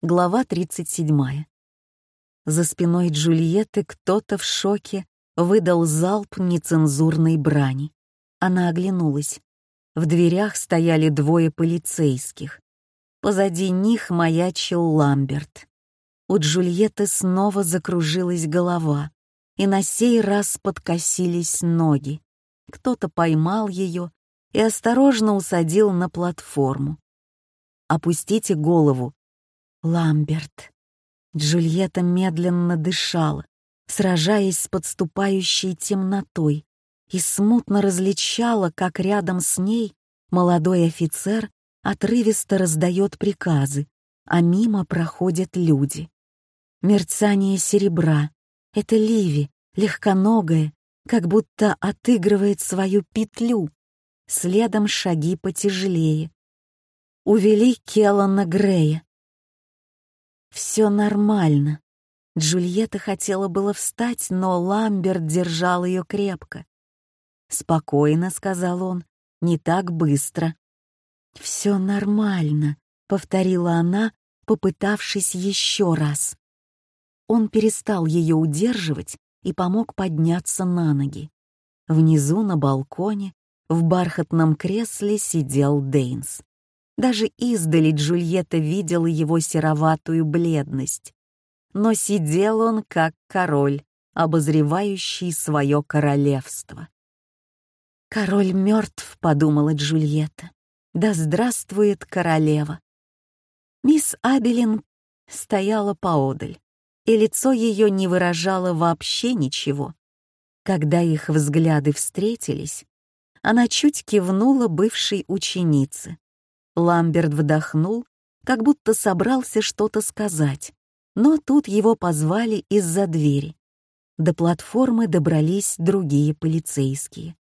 Глава 37. За спиной Джульетты кто-то в шоке выдал залп нецензурной брани. Она оглянулась. В дверях стояли двое полицейских. Позади них маячил Ламберт. У Джульетты снова закружилась голова, и на сей раз подкосились ноги. Кто-то поймал ее и осторожно усадил на платформу. «Опустите голову», Ламберт. Джульетта медленно дышала, сражаясь с подступающей темнотой, и смутно различала, как рядом с ней молодой офицер отрывисто раздает приказы, а мимо проходят люди. Мерцание серебра — это Ливи, легконогая, как будто отыгрывает свою петлю. Следом шаги потяжелее. Увели Келлана Грея, все нормально. Джульетта хотела было встать, но Ламберт держал ее крепко. «Спокойно», — сказал он, — «не так быстро». «Все нормально», — повторила она, попытавшись еще раз. Он перестал ее удерживать и помог подняться на ноги. Внизу на балконе в бархатном кресле сидел Дейнс. Даже издали Джульетта видела его сероватую бледность. Но сидел он как король, обозревающий свое королевство. «Король мертв», — подумала Джульетта. «Да здравствует королева!» Мисс Абелин стояла поодаль, и лицо ее не выражало вообще ничего. Когда их взгляды встретились, она чуть кивнула бывшей ученице, Ламберт вдохнул, как будто собрался что-то сказать, но тут его позвали из-за двери. До платформы добрались другие полицейские.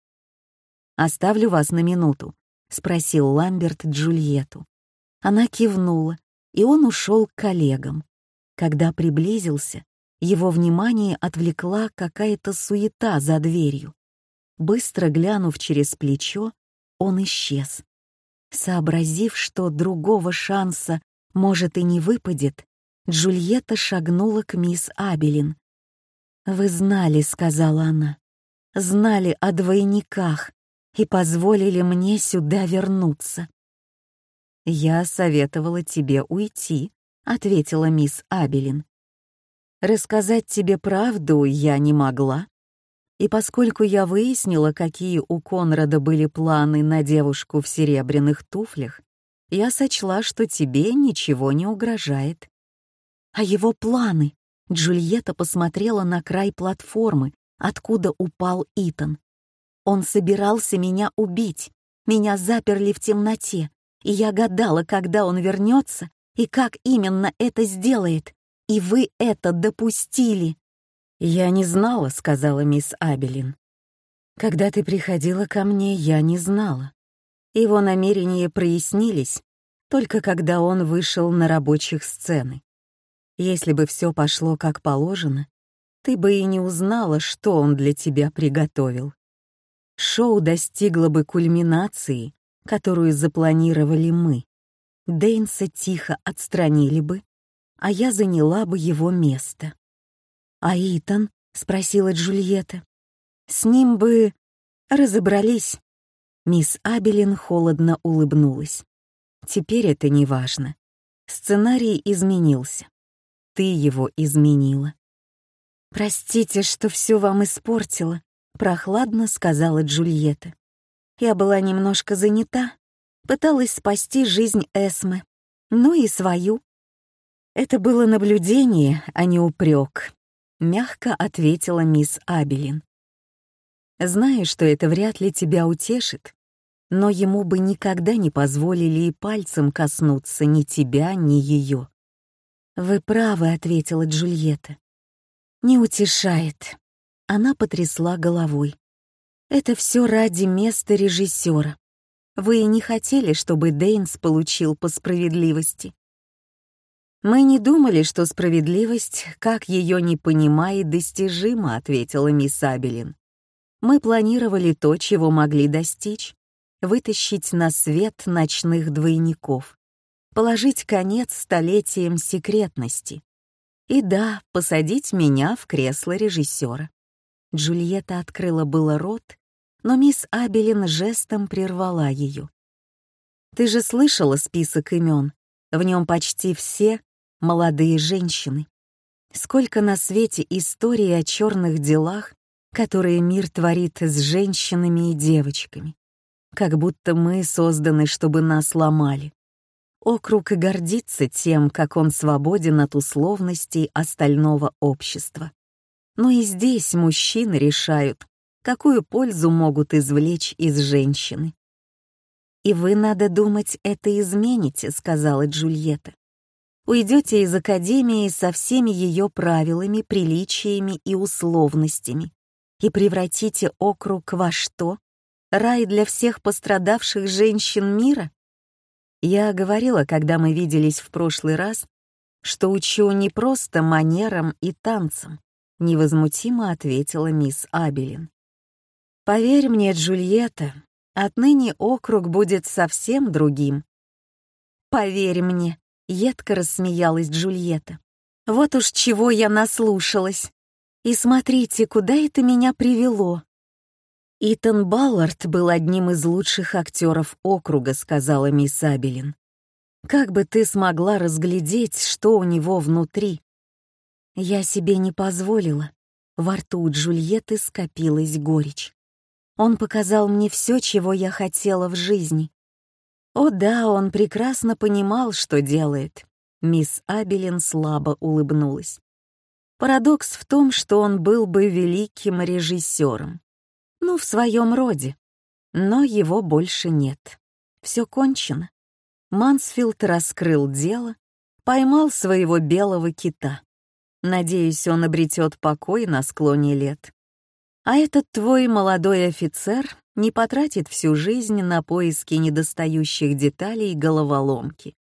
«Оставлю вас на минуту», — спросил Ламберт Джульетту. Она кивнула, и он ушел к коллегам. Когда приблизился, его внимание отвлекла какая-то суета за дверью. Быстро глянув через плечо, он исчез. Сообразив, что другого шанса, может, и не выпадет, Джульетта шагнула к мисс Абелин. «Вы знали», — сказала она, — «знали о двойниках и позволили мне сюда вернуться». «Я советовала тебе уйти», — ответила мисс Абелин. «Рассказать тебе правду я не могла, и поскольку я выяснила, какие у Конрада были планы на девушку в серебряных туфлях, я сочла, что тебе ничего не угрожает. А его планы? Джульетта посмотрела на край платформы, откуда упал Итан. Он собирался меня убить. Меня заперли в темноте, и я гадала, когда он вернется и как именно это сделает. И вы это допустили. «Я не знала», — сказала мисс Абелин. «Когда ты приходила ко мне, я не знала. Его намерения прояснились, только когда он вышел на рабочих сцены. Если бы все пошло как положено, ты бы и не узнала, что он для тебя приготовил. Шоу достигло бы кульминации, которую запланировали мы. Дейнса тихо отстранили бы, а я заняла бы его место. «А Итан?» — спросила Джульетта. «С ним бы разобрались». Мисс Абелин холодно улыбнулась. «Теперь это не важно. Сценарий изменился. Ты его изменила». «Простите, что все вам испортила», — прохладно сказала Джульетта. «Я была немножко занята, пыталась спасти жизнь Эсмы, ну и свою». Это было наблюдение, а не упрек. — мягко ответила мисс Абелин. «Знаю, что это вряд ли тебя утешит, но ему бы никогда не позволили и пальцем коснуться ни тебя, ни ее». «Вы правы», — ответила Джульетта. «Не утешает». Она потрясла головой. «Это все ради места режиссера. Вы и не хотели, чтобы Дейнс получил по справедливости. «Мы не думали, что справедливость, как ее не понимает, достижима», — ответила мисс Абелин. «Мы планировали то, чего могли достичь — вытащить на свет ночных двойников. положить конец столетиям секретности. И да, посадить меня в кресло режиссера. Джульетта открыла было рот, но мисс Абелин жестом прервала ее. «Ты же слышала список имен? В нем почти все молодые женщины. Сколько на свете историй о черных делах, которые мир творит с женщинами и девочками. Как будто мы созданы, чтобы нас ломали. Округ гордится тем, как он свободен от условностей остального общества. Но и здесь мужчины решают, какую пользу могут извлечь из женщины. «И вы, надо думать, это измените», — сказала Джульетта. «Уйдете из Академии со всеми ее правилами, приличиями и условностями и превратите округ во что? Рай для всех пострадавших женщин мира?» Я говорила, когда мы виделись в прошлый раз, что учу не просто манерам и танцам, невозмутимо ответила мисс Абелин. Поверь мне, Джульетта, отныне округ будет совсем другим. Поверь мне, едко рассмеялась Джульетта. Вот уж чего я наслушалась. И смотрите, куда это меня привело. «Итан Баллард был одним из лучших актеров округа», — сказала мисс Абелин. «Как бы ты смогла разглядеть, что у него внутри?» Я себе не позволила. Во рту у Джульетты скопилась горечь. Он показал мне все, чего я хотела в жизни. О да, он прекрасно понимал, что делает. Мисс Абелин слабо улыбнулась. Парадокс в том, что он был бы великим режиссером. Ну, в своем роде. Но его больше нет. Все кончено. Мансфилд раскрыл дело, поймал своего белого кита. Надеюсь, он обретет покой на склоне лет. А этот твой молодой офицер не потратит всю жизнь на поиски недостающих деталей головоломки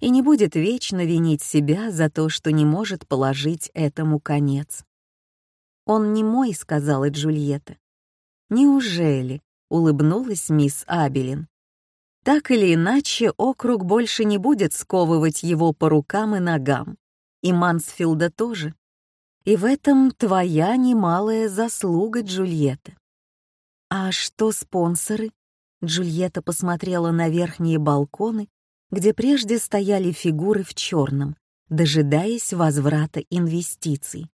и не будет вечно винить себя за то, что не может положить этому конец. «Он не мой», — сказала Джульетта. «Неужели?» — улыбнулась мисс Абелин. «Так или иначе, округ больше не будет сковывать его по рукам и ногам. И Мансфилда тоже. И в этом твоя немалая заслуга, Джульетта». «А что спонсоры?» Джульетта посмотрела на верхние балконы, где прежде стояли фигуры в черном, дожидаясь возврата инвестиций.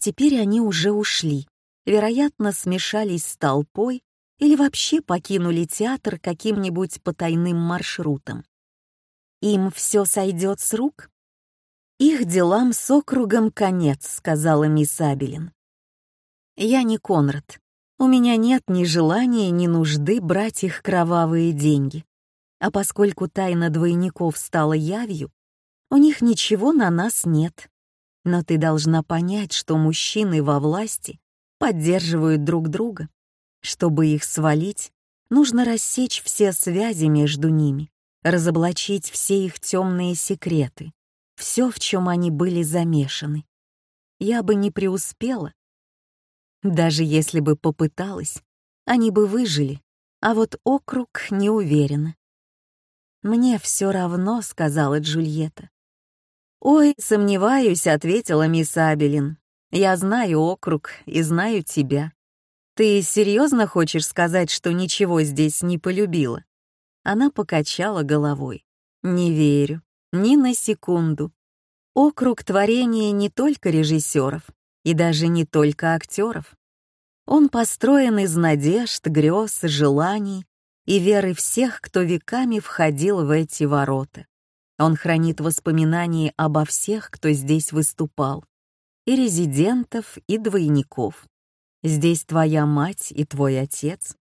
Теперь они уже ушли, вероятно, смешались с толпой или вообще покинули театр каким-нибудь потайным маршрутом. Им все сойдет с рук? Их делам с округом конец, сказала мисс Абелин. Я не Конрад. У меня нет ни желания, ни нужды брать их кровавые деньги. А поскольку тайна двойников стала явью, у них ничего на нас нет. Но ты должна понять, что мужчины во власти поддерживают друг друга. Чтобы их свалить, нужно рассечь все связи между ними, разоблачить все их темные секреты, все, в чем они были замешаны. Я бы не преуспела. Даже если бы попыталась, они бы выжили, а вот округ не уверена. «Мне все равно», — сказала Джульетта. «Ой, сомневаюсь», — ответила мисс Абелин. Я знаю округ и знаю тебя. Ты серьезно хочешь сказать, что ничего здесь не полюбила?» Она покачала головой. «Не верю. Ни на секунду. Округ творения не только режиссеров и даже не только актеров. Он построен из надежд, грез, желаний и веры всех, кто веками входил в эти ворота. Он хранит воспоминания обо всех, кто здесь выступал, и резидентов, и двойников. Здесь твоя мать и твой отец.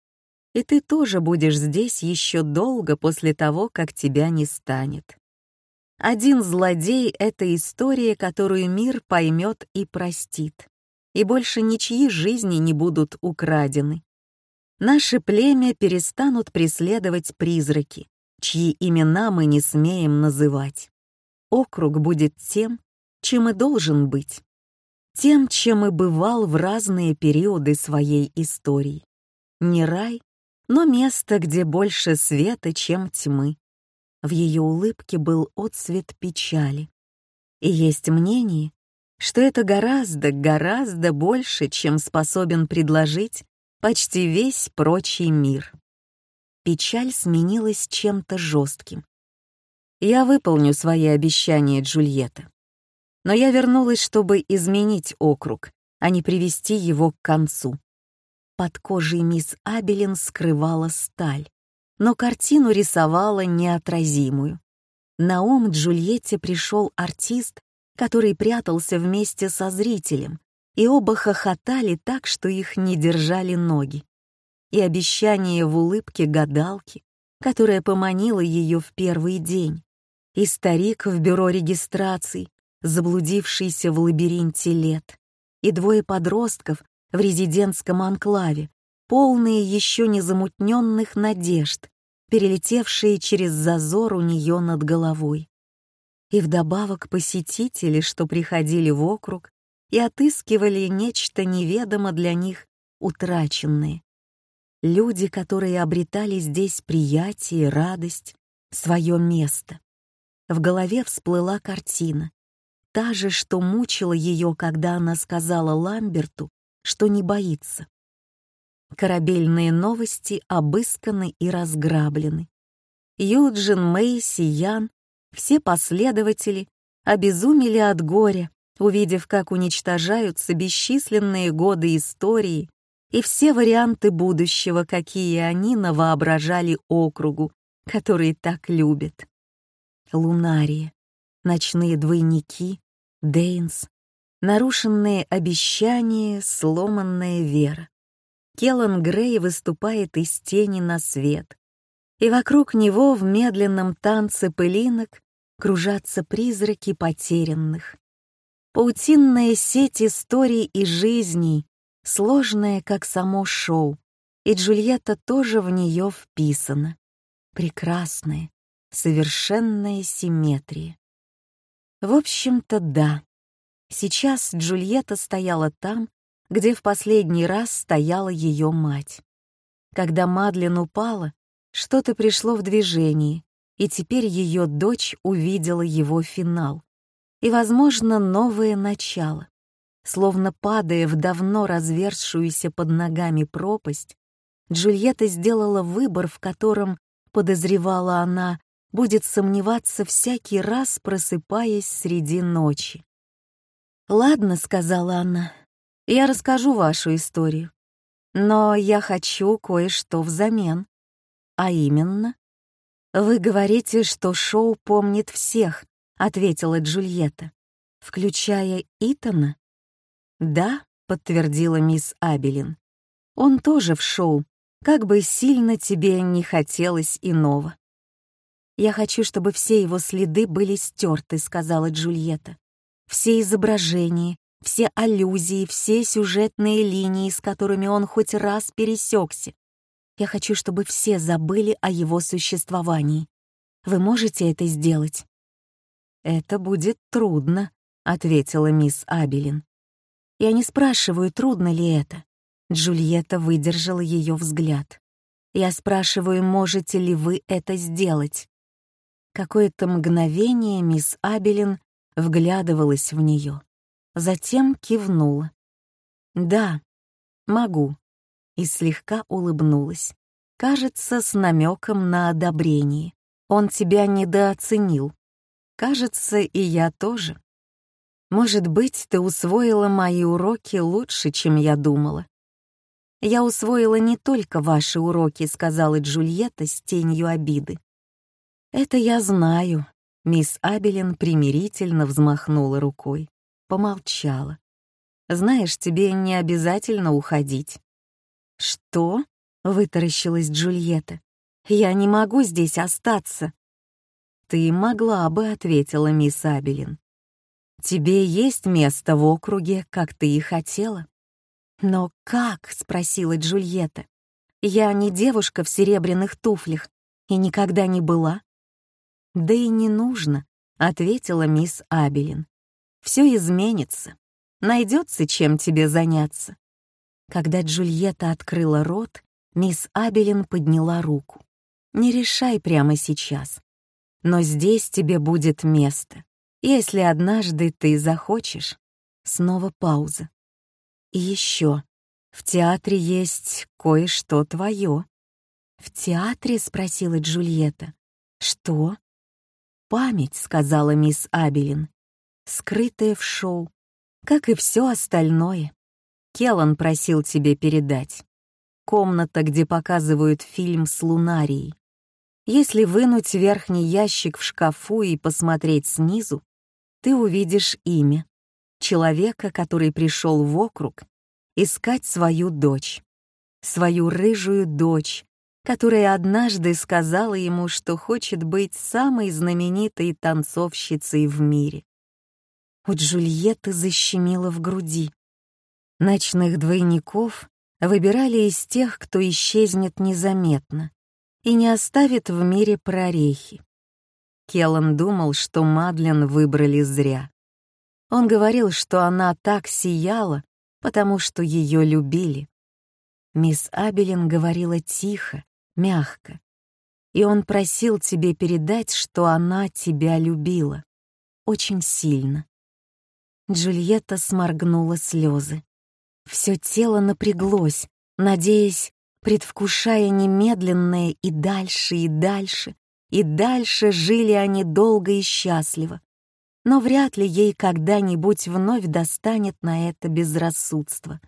И ты тоже будешь здесь еще долго после того, как тебя не станет. Один злодей — это история, которую мир поймет и простит, и больше ничьи жизни не будут украдены. Наше племя перестанут преследовать призраки, чьи имена мы не смеем называть. Округ будет тем, чем и должен быть тем, чем и бывал в разные периоды своей истории. Не рай, но место, где больше света, чем тьмы. В ее улыбке был отсвет печали. И есть мнение, что это гораздо, гораздо больше, чем способен предложить почти весь прочий мир. Печаль сменилась чем-то жестким. «Я выполню свои обещания, Джульетта. Но я вернулась, чтобы изменить округ, а не привести его к концу. Под кожей мисс Абелин скрывала сталь, но картину рисовала неотразимую. На ум Джульетте пришел артист, который прятался вместе со зрителем, и оба хохотали так, что их не держали ноги. И обещание в улыбке гадалки, которая поманила ее в первый день, и старик в бюро регистраций, заблудившийся в лабиринте лет, и двое подростков в резидентском анклаве, полные еще не замутненных надежд, перелетевшие через зазор у нее над головой. И вдобавок посетители, что приходили в округ и отыскивали нечто неведомо для них утраченное. Люди, которые обретали здесь приятие, радость, свое место. В голове всплыла картина, та же, что мучила ее, когда она сказала Ламберту, что не боится. Корабельные новости обысканы и разграблены. Юджин, Мэйси, Ян, все последователи обезумели от горя, увидев, как уничтожаются бесчисленные годы истории и все варианты будущего, какие они навоображали округу, который так любят. Лунария, ночные двойники, Дейнс, нарушенные обещания, сломанная вера. Келлан Грей выступает из тени на свет, и вокруг него в медленном танце пылинок кружатся призраки потерянных. Паутинная сеть историй и жизней, сложная, как само шоу, и Джульетта тоже в нее вписана. Прекрасная, совершенная симметрия. В общем-то, да. Сейчас Джульетта стояла там, где в последний раз стояла ее мать. Когда Мадлен упала, что-то пришло в движение, и теперь ее дочь увидела его финал. И, возможно, новое начало. Словно падая в давно разверзшуюся под ногами пропасть, Джульетта сделала выбор, в котором, подозревала она, будет сомневаться всякий раз, просыпаясь среди ночи. «Ладно», — сказала она, — «я расскажу вашу историю. Но я хочу кое-что взамен. А именно?» «Вы говорите, что шоу помнит всех», — ответила Джульетта, «включая Итана?» «Да», — подтвердила мисс Абелин. «Он тоже в шоу, как бы сильно тебе не хотелось иного». «Я хочу, чтобы все его следы были стерты», — сказала Джульетта. «Все изображения, все аллюзии, все сюжетные линии, с которыми он хоть раз пересекся. Я хочу, чтобы все забыли о его существовании. Вы можете это сделать?» «Это будет трудно», — ответила мисс Абелин. «Я не спрашиваю, трудно ли это». Джульетта выдержала ее взгляд. «Я спрашиваю, можете ли вы это сделать?» Какое-то мгновение мисс Абелин вглядывалась в нее, затем кивнула. «Да, могу», и слегка улыбнулась. Кажется, с намеком на одобрение. Он тебя недооценил. Кажется, и я тоже. Может быть, ты усвоила мои уроки лучше, чем я думала. Я усвоила не только ваши уроки, сказала Джульетта с тенью обиды. «Это я знаю», — мисс Абелин примирительно взмахнула рукой, помолчала. «Знаешь, тебе не обязательно уходить». «Что?» — вытаращилась Джульетта. «Я не могу здесь остаться». «Ты могла бы», — ответила мисс Абелин. «Тебе есть место в округе, как ты и хотела». «Но как?» — спросила Джульетта. «Я не девушка в серебряных туфлях и никогда не была. «Да и не нужно», — ответила мисс Абелин. «Все изменится. Найдется, чем тебе заняться». Когда Джульетта открыла рот, мисс Абелин подняла руку. «Не решай прямо сейчас. но здесь тебе будет место, если однажды ты захочешь. Снова пауза. И еще. В театре есть кое-что твое. «В театре?» — спросила Джульетта. «Что?» «Память», — сказала мисс Абелин. «Скрытая в шоу, как и все остальное. Келлан просил тебе передать. Комната, где показывают фильм с лунарией. Если вынуть верхний ящик в шкафу и посмотреть снизу, ты увидишь имя человека, который пришел в округ искать свою дочь, свою рыжую дочь, которая однажды сказала ему, что хочет быть самой знаменитой танцовщицей в мире. У Джульетты защемило в груди. Ночных двойников выбирали из тех, кто исчезнет незаметно и не оставит в мире прорехи. Келлан думал, что Мадлен выбрали зря. Он говорил, что она так сияла, потому что ее любили. Мисс Абелин говорила тихо, мягко. И он просил тебе передать, что она тебя любила. Очень сильно. Джульетта сморгнула слезы. Все тело напряглось, надеясь, предвкушая немедленное и дальше, и дальше, и дальше жили они долго и счастливо. Но вряд ли ей когда-нибудь вновь достанет на это безрассудство.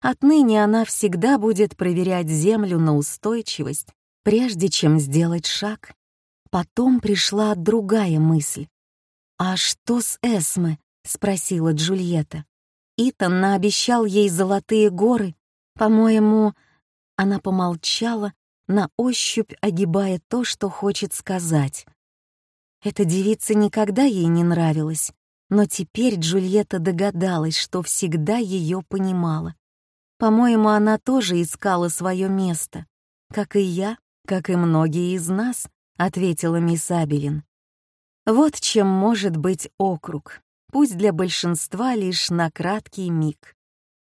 Отныне она всегда будет проверять землю на устойчивость, прежде чем сделать шаг. Потом пришла другая мысль. «А что с Эсме?» — спросила Джульетта. Итан наобещал ей золотые горы. По-моему, она помолчала, на ощупь огибая то, что хочет сказать. Эта девица никогда ей не нравилась, но теперь Джульетта догадалась, что всегда ее понимала. По-моему, она тоже искала свое место. Как и я, как и многие из нас, ответила мисс Абелин. Вот чем может быть округ, пусть для большинства лишь на краткий миг.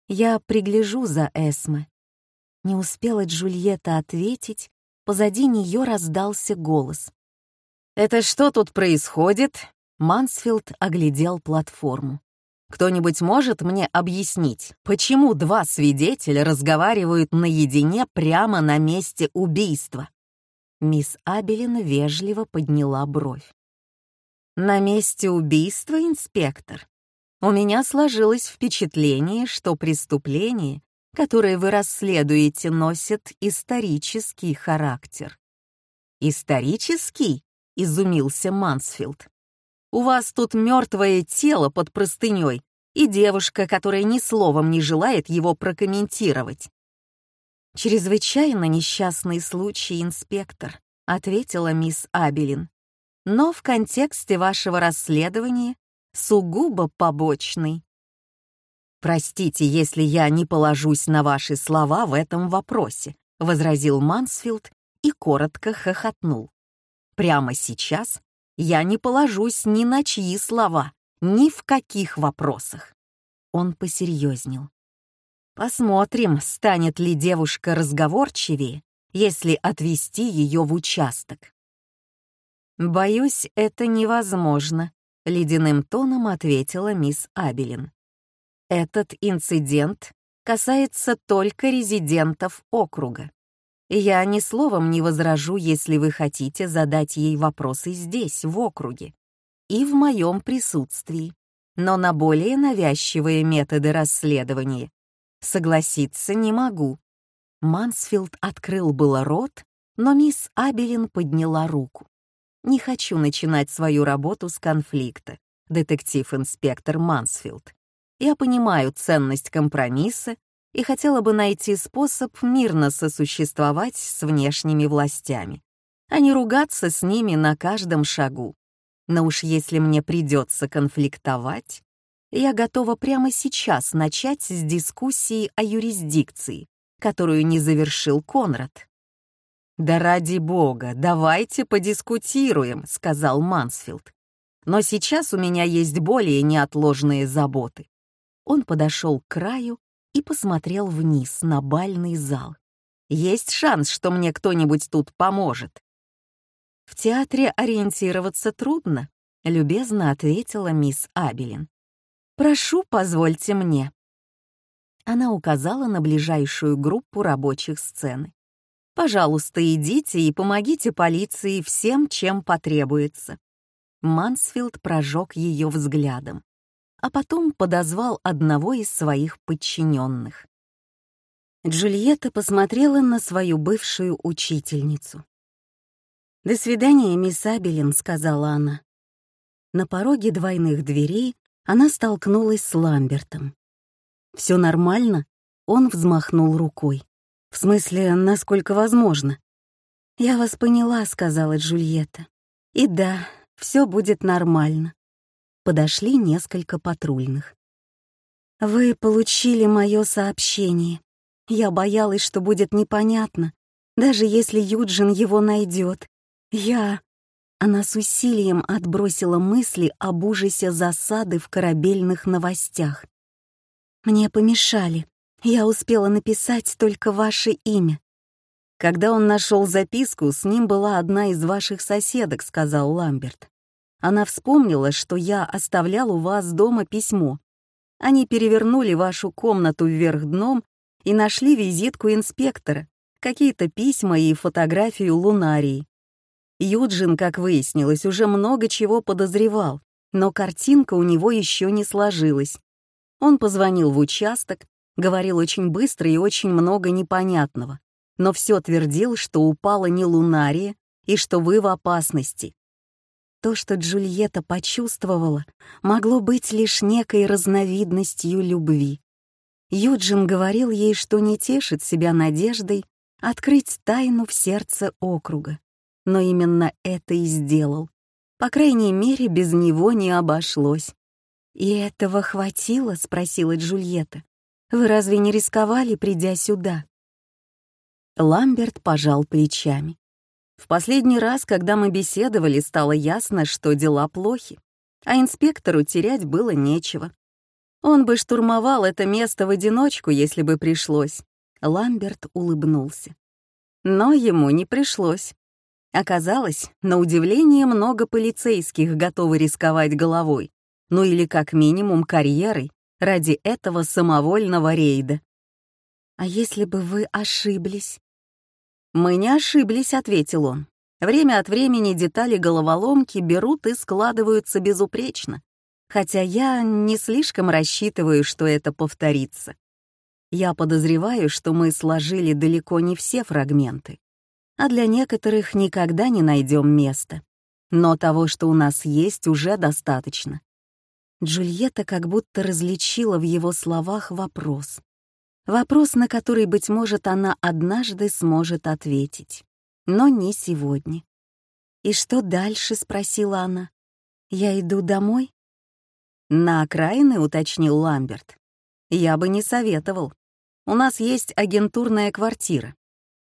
Я пригляжу за Эсме. Не успела Джульетта ответить, позади нее раздался голос. «Это что тут происходит?» Мансфилд оглядел платформу. Кто-нибудь может мне объяснить, почему два свидетеля разговаривают наедине прямо на месте убийства?» Мисс Абелин вежливо подняла бровь. «На месте убийства, инспектор? У меня сложилось впечатление, что преступление, которое вы расследуете, носит исторический характер». «Исторический?» — изумился Мансфилд. У вас тут мертвое тело под простыней и девушка, которая ни словом не желает его прокомментировать. «Чрезвычайно несчастный случай, инспектор», — ответила мисс Абелин. «Но в контексте вашего расследования сугубо побочный». «Простите, если я не положусь на ваши слова в этом вопросе», — возразил Мансфилд и коротко хохотнул. «Прямо сейчас я не положусь ни на чьи слова, ни в каких вопросах. Он посерьезнел. Посмотрим, станет ли девушка разговорчивее, если отвести ее в участок. «Боюсь, это невозможно», — ледяным тоном ответила мисс Абелин. «Этот инцидент касается только резидентов округа. Я ни словом не возражу, если вы хотите задать ей вопросы здесь, в округе, и в моем присутствии, но на более навязчивые методы расследования согласиться не могу. Мансфилд открыл было рот, но мисс Абелин подняла руку. «Не хочу начинать свою работу с конфликта, детектив-инспектор Мансфилд. Я понимаю ценность компромисса и хотела бы найти способ мирно сосуществовать с внешними властями, а не ругаться с ними на каждом шагу. Но уж если мне придется конфликтовать, я готова прямо сейчас начать с дискуссии о юрисдикции, которую не завершил Конрад. «Да ради бога, давайте подискутируем», — сказал Мансфилд. «Но сейчас у меня есть более неотложные заботы». Он подошел к краю и посмотрел вниз на бальный зал. «Есть шанс, что мне кто-нибудь тут поможет». В театре ориентироваться трудно, любезно ответила мисс Абелин. Прошу, позвольте мне. Она указала на ближайшую группу рабочих сцены. Пожалуйста, идите и помогите полиции всем, чем потребуется. Мансфилд прожег ее взглядом, а потом подозвал одного из своих подчиненных. Джульетта посмотрела на свою бывшую учительницу. «До свидания, мисс Абелин», — сказала она. На пороге двойных дверей она столкнулась с Ламбертом. «Все нормально?» — он взмахнул рукой. «В смысле, насколько возможно?» «Я вас поняла», — сказала Джульетта. «И да, все будет нормально». Подошли несколько патрульных. «Вы получили мое сообщение. Я боялась, что будет непонятно, даже если Юджин его найдет. Я...» Она с усилием отбросила мысли об ужасе засады в корабельных новостях. «Мне помешали. Я успела написать только ваше имя». «Когда он нашел записку, с ним была одна из ваших соседок», — сказал Ламберт. Она вспомнила, что я оставлял у вас дома письмо. Они перевернули вашу комнату вверх дном и нашли визитку инспектора, какие-то письма и фотографию лунарии. Юджин, как выяснилось, уже много чего подозревал, но картинка у него еще не сложилась. Он позвонил в участок, говорил очень быстро и очень много непонятного, но все твердил, что упала не лунария и что вы в опасности. То, что Джульетта почувствовала, могло быть лишь некой разновидностью любви. Юджин говорил ей, что не тешит себя надеждой открыть тайну в сердце округа. Но именно это и сделал. По крайней мере, без него не обошлось. «И этого хватило?» — спросила Джульетта. «Вы разве не рисковали, придя сюда?» Ламберт пожал плечами. В последний раз, когда мы беседовали, стало ясно, что дела плохи, а инспектору терять было нечего. Он бы штурмовал это место в одиночку, если бы пришлось. Ламберт улыбнулся. Но ему не пришлось. Оказалось, на удивление много полицейских готовы рисковать головой, ну или как минимум карьерой, ради этого самовольного рейда. «А если бы вы ошиблись?» «Мы не ошиблись», — ответил он. «Время от времени детали головоломки берут и складываются безупречно, хотя я не слишком рассчитываю, что это повторится. Я подозреваю, что мы сложили далеко не все фрагменты, а для некоторых никогда не найдем места. Но того, что у нас есть, уже достаточно». Джульетта как будто различила в его словах вопрос. Вопрос, на который, быть может, она однажды сможет ответить. Но не сегодня. «И что дальше?» — спросила она. «Я иду домой?» «На окраины», — уточнил Ламберт. «Я бы не советовал. У нас есть агентурная квартира».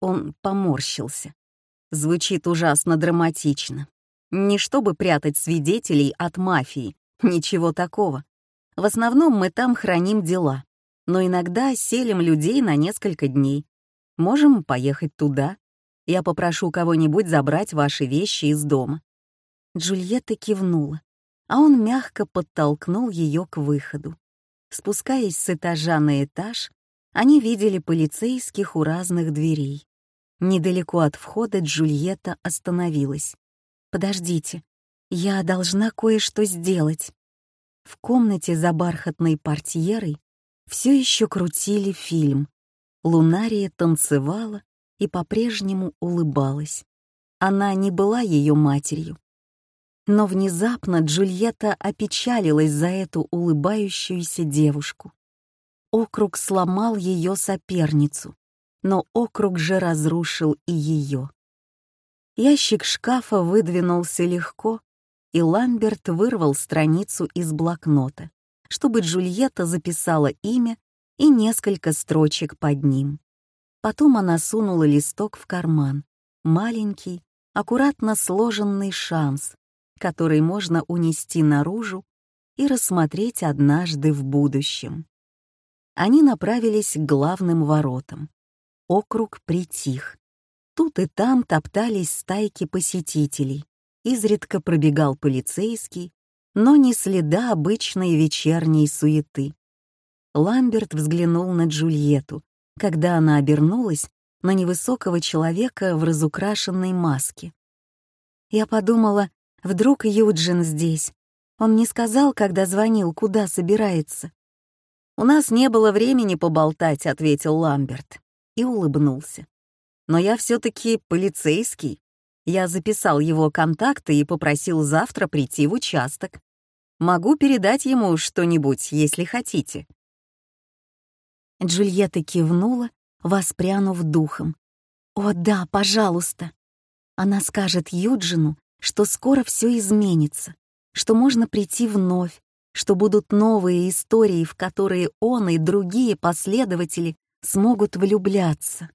Он поморщился. Звучит ужасно драматично. Не чтобы прятать свидетелей от мафии, ничего такого. В основном мы там храним дела но иногда селим людей на несколько дней. Можем поехать туда. Я попрошу кого-нибудь забрать ваши вещи из дома». Джульетта кивнула, а он мягко подтолкнул ее к выходу. Спускаясь с этажа на этаж, они видели полицейских у разных дверей. Недалеко от входа Джульетта остановилась. «Подождите, я должна кое-что сделать». В комнате за бархатной портьерой все еще крутили фильм. Лунария танцевала и по-прежнему улыбалась. Она не была ее матерью. Но внезапно Джульетта опечалилась за эту улыбающуюся девушку. Округ сломал ее соперницу, но округ же разрушил и ее. Ящик шкафа выдвинулся легко, и Ламберт вырвал страницу из блокнота чтобы Джульетта записала имя и несколько строчек под ним. Потом она сунула листок в карман. Маленький, аккуратно сложенный шанс, который можно унести наружу и рассмотреть однажды в будущем. Они направились к главным воротам. Округ притих. Тут и там топтались стайки посетителей. Изредка пробегал полицейский, но ни следа обычной вечерней суеты. Ламберт взглянул на Джульетту, когда она обернулась на невысокого человека в разукрашенной маске. Я подумала, вдруг Юджин здесь. Он не сказал, когда звонил, куда собирается. «У нас не было времени поболтать», — ответил Ламберт и улыбнулся. «Но я все-таки полицейский. Я записал его контакты и попросил завтра прийти в участок. Могу передать ему что-нибудь, если хотите». Джульетта кивнула, воспрянув духом. «О да, пожалуйста!» Она скажет Юджину, что скоро все изменится, что можно прийти вновь, что будут новые истории, в которые он и другие последователи смогут влюбляться.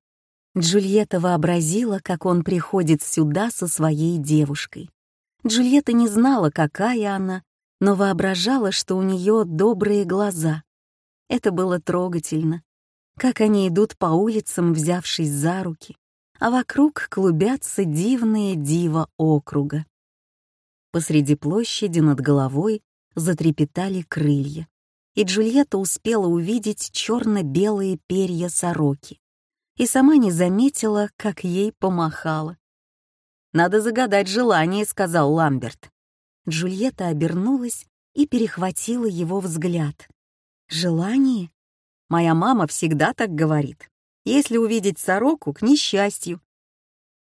Джульетта вообразила, как он приходит сюда со своей девушкой. Джульетта не знала, какая она, но воображала, что у нее добрые глаза. Это было трогательно. Как они идут по улицам, взявшись за руки, а вокруг клубятся дивные дива округа. Посреди площади над головой затрепетали крылья, и Джульетта успела увидеть черно-белые перья сороки и сама не заметила, как ей помахала. «Надо загадать желание», — сказал Ламберт. Джульетта обернулась и перехватила его взгляд. «Желание? Моя мама всегда так говорит. Если увидеть сороку, к несчастью.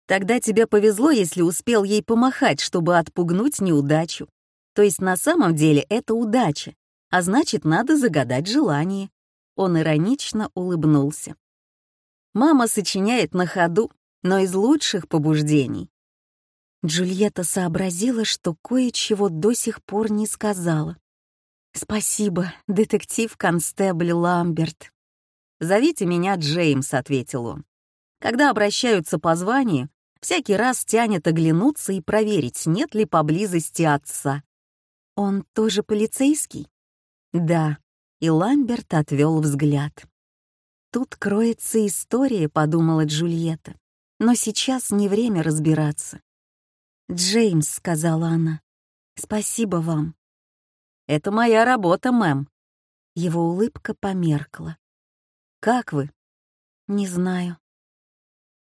Тогда тебе повезло, если успел ей помахать, чтобы отпугнуть неудачу. То есть на самом деле это удача, а значит, надо загадать желание. Он иронично улыбнулся. Мама сочиняет на ходу, но из лучших побуждений. Джульетта сообразила, что кое-чего до сих пор не сказала. «Спасибо, детектив-констебль Ламберт». «Зовите меня Джеймс», — ответил он. Когда обращаются по званию, всякий раз тянет оглянуться и проверить, нет ли поблизости отца. «Он тоже полицейский?» «Да», и Ламберт отвел взгляд. «Тут кроется история», — подумала Джульетта. «Но сейчас не время разбираться». «Джеймс», — сказала она, — «спасибо вам». «Это моя работа, мэм». Его улыбка померкла. «Как вы?» «Не знаю».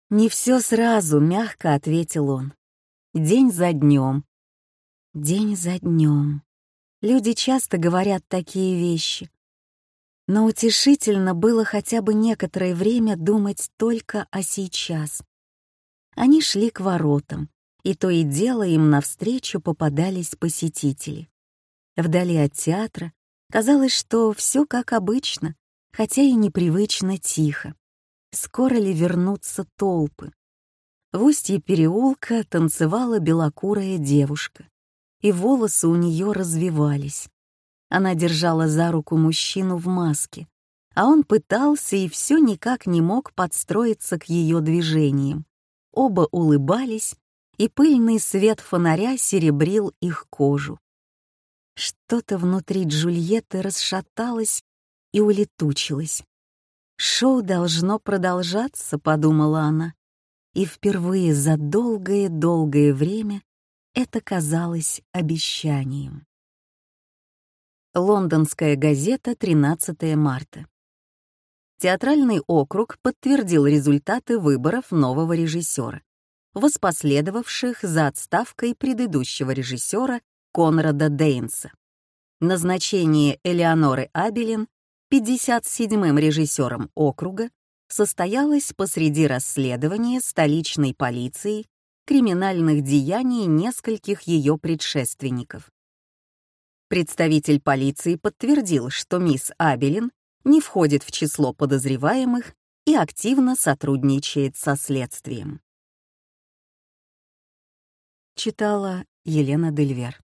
«Не все сразу», — мягко ответил он. «День за днем, День за днем. Люди часто говорят такие вещи. Но утешительно было хотя бы некоторое время думать только о сейчас. Они шли к воротам, и то и дело им навстречу попадались посетители. Вдали от театра казалось, что все как обычно, хотя и непривычно тихо. Скоро ли вернутся толпы? В устье переулка танцевала белокурая девушка и волосы у нее развивались. Она держала за руку мужчину в маске, а он пытался и все никак не мог подстроиться к ее движениям. Оба улыбались, и пыльный свет фонаря серебрил их кожу. Что-то внутри Джульетты расшаталось и улетучилось. «Шоу должно продолжаться», — подумала она, и впервые за долгое-долгое время это казалось обещанием. Лондонская газета, 13 марта. Театральный округ подтвердил результаты выборов нового режиссера, воспоследовавших за отставкой предыдущего режиссера Конрада Дейнса. Назначение Элеоноры Абелин 57-м режиссером округа состоялось посреди расследования столичной полицией криминальных деяний нескольких ее предшественников. Представитель полиции подтвердил, что мисс Абелин не входит в число подозреваемых и активно сотрудничает со следствием. Читала Елена Дельвер